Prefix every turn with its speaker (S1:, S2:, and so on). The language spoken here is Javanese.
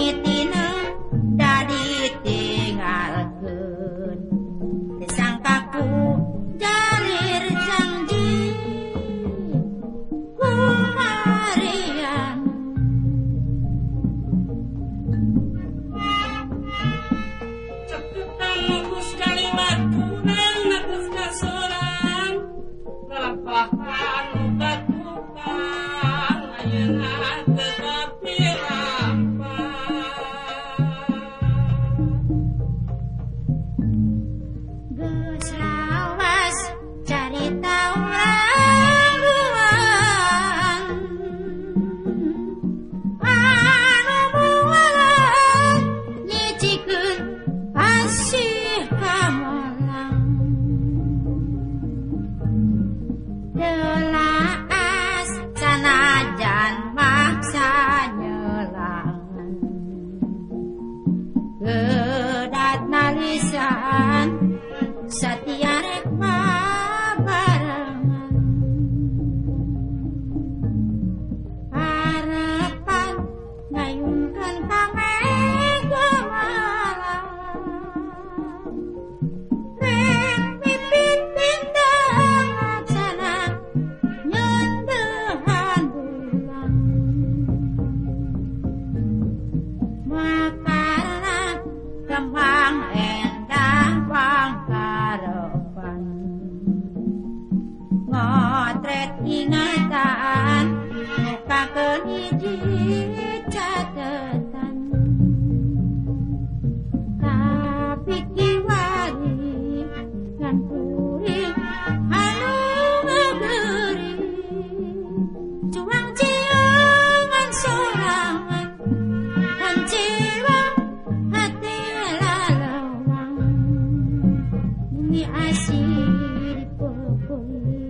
S1: need sampet ingatan muka keniji catatan. Tapi kiwari kan puri halu ngeri cuang ciuman sorangan kan jiwa hati lalawang ini asyik pokoknya